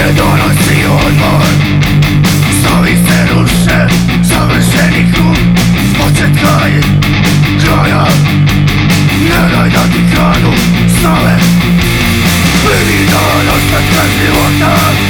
ne donosi odmor. Stavi se ruše, završeni krug S početka i kraja. Ne daj da ti kradu slave Prvi dan ostat bez